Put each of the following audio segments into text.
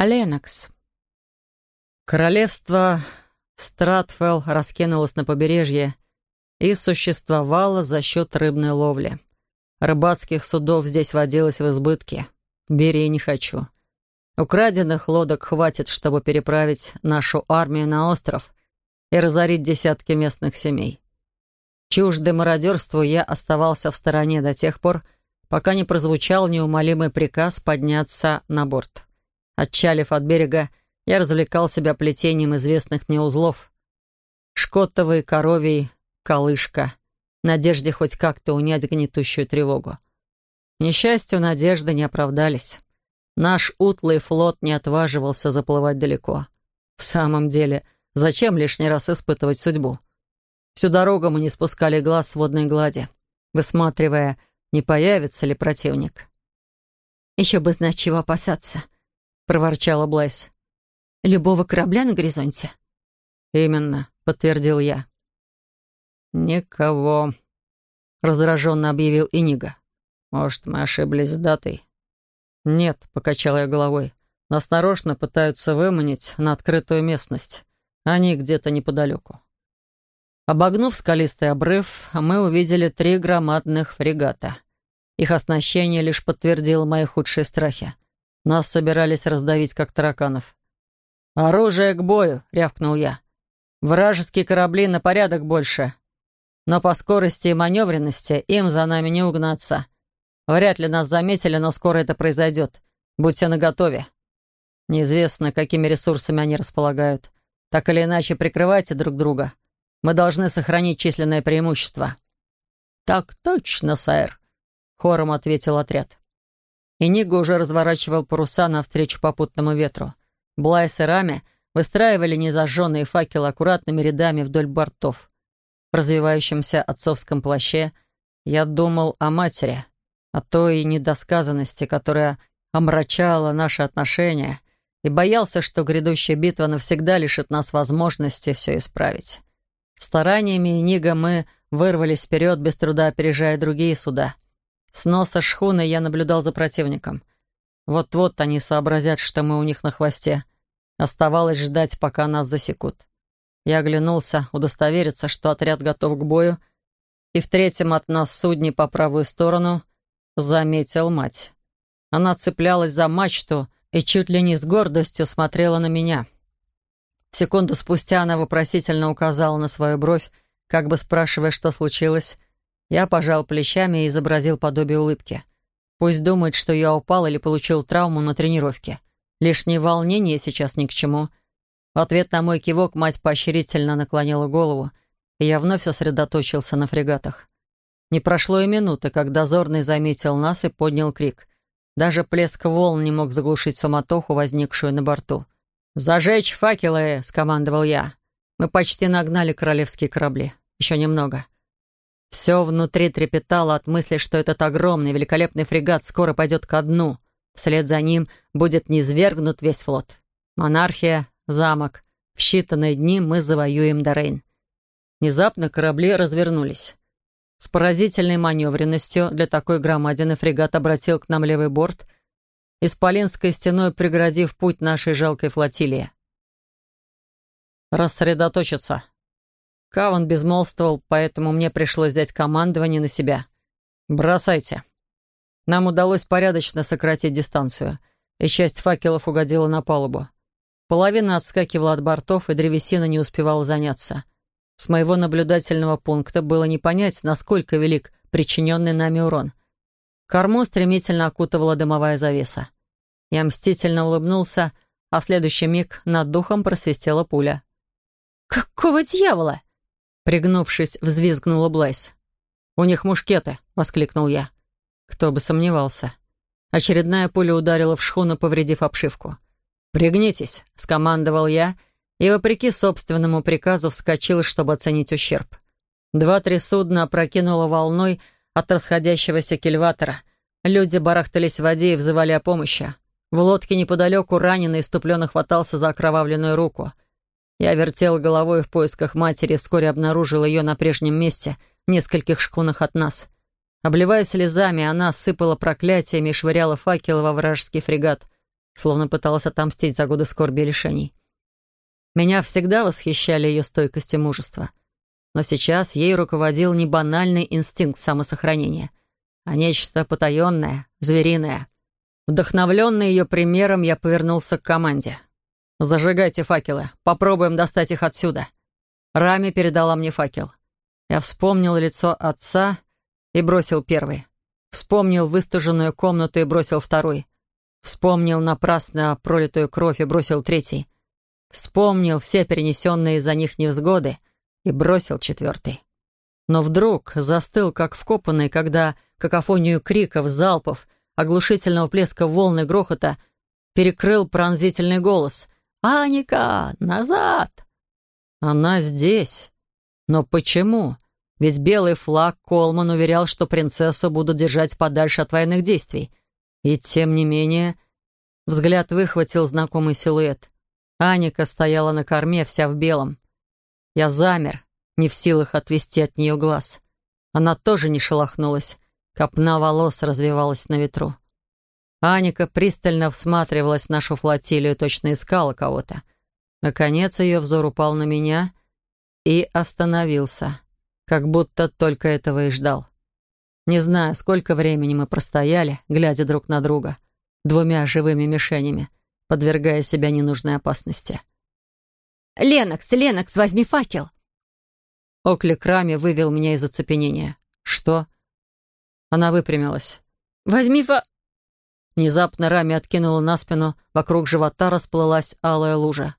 Ленокс. Королевство Стратфелл раскинулось на побережье и существовало за счет рыбной ловли. Рыбацких судов здесь водилось в избытке. Бери не хочу. Украденных лодок хватит, чтобы переправить нашу армию на остров и разорить десятки местных семей. Чуждый мародерству я оставался в стороне до тех пор, пока не прозвучал неумолимый приказ подняться на борт. Отчалив от берега, я развлекал себя плетением известных мне узлов. Шкотовый, коровий, колышка. В надежде хоть как-то унять гнетущую тревогу. К несчастью, надежды не оправдались. Наш утлый флот не отваживался заплывать далеко. В самом деле, зачем лишний раз испытывать судьбу? Всю дорогу мы не спускали глаз с водной глади, высматривая, не появится ли противник. «Еще бы знать, чего опасаться», — проворчала Блайс. «Любого корабля на горизонте?» «Именно», — подтвердил я. «Никого», — раздраженно объявил Инига. «Может, мы ошиблись с датой?» «Нет», — покачал я головой. «Нас нарочно пытаются выманить на открытую местность. Они где-то неподалеку». Обогнув скалистый обрыв, мы увидели три громадных фрегата. Их оснащение лишь подтвердило мои худшие страхи. Нас собирались раздавить, как тараканов. «Оружие к бою!» — рявкнул я. «Вражеские корабли на порядок больше. Но по скорости и маневренности им за нами не угнаться. Вряд ли нас заметили, но скоро это произойдет. Будьте наготове. Неизвестно, какими ресурсами они располагают. Так или иначе, прикрывайте друг друга. Мы должны сохранить численное преимущество». «Так точно, сэр», — хором ответил отряд. И Нига уже разворачивал паруса навстречу попутному ветру. Блайс и Рами выстраивали незажженные факелы аккуратными рядами вдоль бортов. В развивающемся отцовском плаще я думал о матери, о той недосказанности, которая омрачала наши отношения, и боялся, что грядущая битва навсегда лишит нас возможности все исправить. Стараниями Нига мы вырвались вперед, без труда опережая другие суда. С носа шхуны я наблюдал за противником. Вот-вот они сообразят, что мы у них на хвосте. Оставалось ждать, пока нас засекут. Я оглянулся, удостовериться, что отряд готов к бою, и в третьем от нас судне по правую сторону заметил мать. Она цеплялась за мачту и чуть ли не с гордостью смотрела на меня — Секунду спустя она вопросительно указала на свою бровь, как бы спрашивая, что случилось. Я пожал плечами и изобразил подобие улыбки. Пусть думает, что я упал или получил травму на тренировке. Лишнее волнение сейчас ни к чему. В ответ на мой кивок мать поощрительно наклонила голову, и я вновь сосредоточился на фрегатах. Не прошло и минуты, как дозорный заметил нас и поднял крик. Даже плеск волн не мог заглушить суматоху, возникшую на борту. «Зажечь факелы!» — скомандовал я. Мы почти нагнали королевские корабли. Еще немного. Все внутри трепетало от мысли, что этот огромный, великолепный фрегат скоро пойдет ко дну. Вслед за ним будет низвергнут весь флот. Монархия, замок. В считанные дни мы завоюем Дорейн. Внезапно корабли развернулись. С поразительной маневренностью для такой громадины фрегат обратил к нам левый борт — исполинской стеной преградив путь нашей жалкой флотилии. «Рассредоточиться». Каван безмолвствовал, поэтому мне пришлось взять командование на себя. «Бросайте». Нам удалось порядочно сократить дистанцию, и часть факелов угодила на палубу. Половина отскакивала от бортов, и древесина не успевала заняться. С моего наблюдательного пункта было не понять, насколько велик причиненный нами урон. Корму стремительно окутывала дымовая завеса. Я мстительно улыбнулся, а в следующий миг над духом просвистела пуля. «Какого дьявола?» Пригнувшись, взвизгнула Блайс. «У них мушкеты!» — воскликнул я. Кто бы сомневался. Очередная пуля ударила в шхуну, повредив обшивку. «Пригнитесь!» — скомандовал я, и, вопреки собственному приказу, вскочил, чтобы оценить ущерб. Два-три судна опрокинуло волной, от расходящегося кильватора. Люди барахтались в воде и взывали о помощи. В лодке неподалеку раненый иступленно хватался за окровавленную руку. Я вертел головой в поисках матери вскоре обнаружил ее на прежнем месте, в нескольких шкунах от нас. Обливая слезами, она сыпала проклятиями и швыряла факелы во вражеский фрегат. словно пыталась отомстить за годы скорби и лишений. Меня всегда восхищали ее стойкость и мужество. Но сейчас ей руководил не банальный инстинкт самосохранения, а нечто потаенное, звериное. Вдохновленный ее примером, я повернулся к команде. «Зажигайте факелы. Попробуем достать их отсюда». Рами передала мне факел. Я вспомнил лицо отца и бросил первый. Вспомнил выстуженную комнату и бросил второй. Вспомнил напрасно пролитую кровь и бросил третий. Вспомнил все перенесенные за них невзгоды и бросил четвертый. Но вдруг застыл, как вкопанный, когда какофонию криков, залпов, оглушительного плеска волны грохота перекрыл пронзительный голос. «Аника, назад!» «Она здесь. Но почему?» Ведь белый флаг Колман уверял, что принцессу будут держать подальше от военных действий. И тем не менее... Взгляд выхватил знакомый силуэт. Аника стояла на корме, вся в белом. Я замер, не в силах отвести от нее глаз. Она тоже не шелохнулась. Копна волос развивалась на ветру. Аника пристально всматривалась в нашу флотилию, точно искала кого-то. Наконец ее взор упал на меня и остановился, как будто только этого и ждал. Не знаю, сколько времени мы простояли, глядя друг на друга, двумя живыми мишенями, подвергая себя ненужной опасности. «Ленокс, Ленокс, возьми факел!» Оклик Рами вывел меня из оцепенения. «Что?» Она выпрямилась. «Возьми фа...» Внезапно Рами откинула на спину, вокруг живота расплылась алая лужа.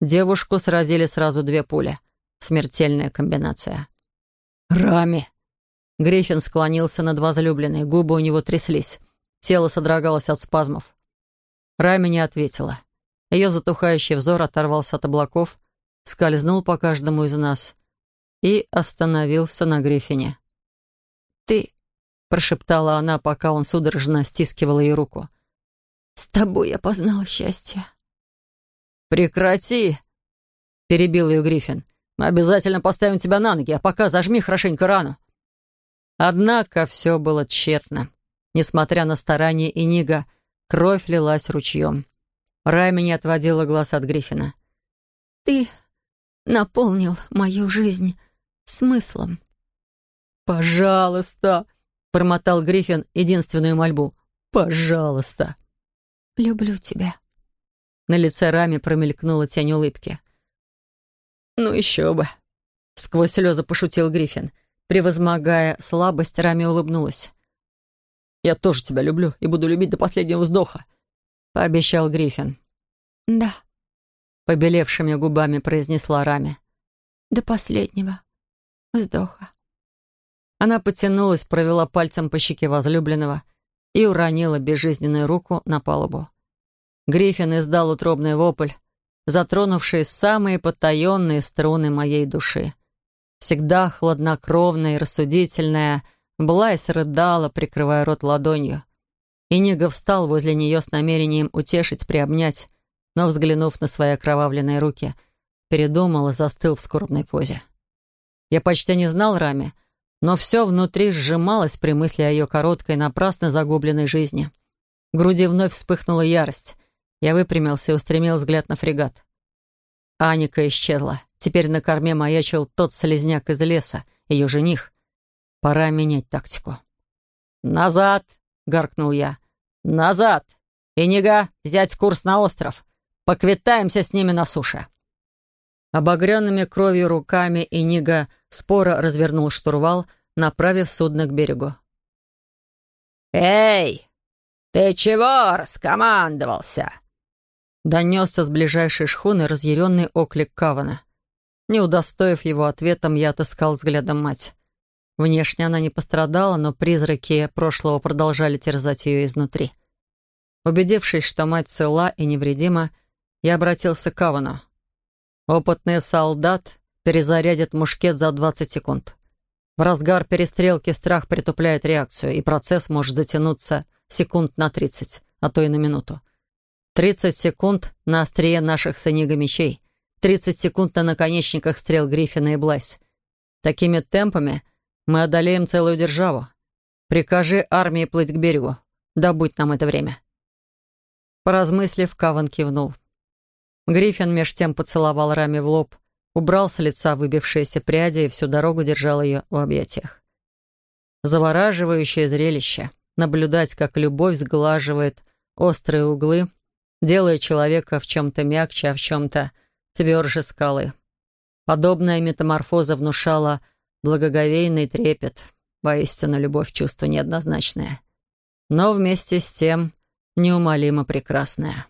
Девушку сразили сразу две пули. Смертельная комбинация. «Рами!» Гриффин склонился над возлюбленной, губы у него тряслись. Тело содрогалось от спазмов. Рами не ответила. Ее затухающий взор оторвался от облаков, скользнул по каждому из нас и остановился на Гриффине. «Ты...» — прошептала она, пока он судорожно стискивал ее руку. «С тобой я познала счастье». «Прекрати!» — перебил ее Гриффин. «Мы обязательно поставим тебя на ноги, а пока зажми хорошенько рану». Однако все было тщетно. Несмотря на старания Инига, кровь лилась ручьем. Райми не отводила глаз от Гриффина. «Ты наполнил мою жизнь смыслом». «Пожалуйста!» — промотал Гриффин единственную мольбу. «Пожалуйста!» «Люблю тебя». На лице Рами промелькнула тень улыбки. «Ну еще бы!» — сквозь слезы пошутил Гриффин. Превозмогая слабость, Рами улыбнулась. «Я тоже тебя люблю и буду любить до последнего вздоха», — пообещал Гриффин. «Да», — побелевшими губами произнесла Рами. «До последнего вздоха». Она потянулась, провела пальцем по щеке возлюбленного и уронила безжизненную руку на палубу. Гриффин издал утробный вопль, затронувший самые потаенные струны моей души. Всегда хладнокровная и рассудительная, Блайс рыдала, прикрывая рот ладонью. Инига встал возле нее с намерением утешить, приобнять, но, взглянув на свои окровавленные руки, передумал и застыл в скорбной позе. Я почти не знал Рами, но все внутри сжималось при мысли о ее короткой, напрасно загубленной жизни. В груди вновь вспыхнула ярость. Я выпрямился и устремил взгляд на фрегат. Аника исчезла. Теперь на корме маячил тот слезняк из леса, ее жених. Пора менять тактику. «Назад!» — гаркнул я. «Назад! Инига, взять курс на остров. Поквитаемся с ними на суше». Обогренными кровью руками Инига споро развернул штурвал, направив судно к берегу. «Эй, ты чего раскомандовался?» Донесся с ближайшей шхуны разъяренный оклик Кавана. Не удостоив его ответом, я отыскал взглядом мать. Внешне она не пострадала, но призраки прошлого продолжали терзать ее изнутри. Убедившись, что мать цела и невредима, я обратился к Кавану. Опытный солдат перезарядит мушкет за 20 секунд. В разгар перестрелки страх притупляет реакцию, и процесс может затянуться секунд на 30, а то и на минуту. 30 секунд на острие наших с Эниго мечей, 30 секунд на наконечниках стрел Гриффина и Блайс. Такими темпами мы одолеем целую державу. Прикажи армии плыть к берегу. Добудь нам это время. Поразмыслив, Каван кивнул. Гриффин меж тем поцеловал Раме в лоб, убрал с лица выбившиеся пряди и всю дорогу держал ее в объятиях. Завораживающее зрелище — наблюдать, как любовь сглаживает острые углы, делая человека в чем-то мягче, а в чем-то тверже скалы. Подобная метаморфоза внушала благоговейный трепет. Воистину, любовь — чувство неоднозначное. Но вместе с тем неумолимо прекрасное.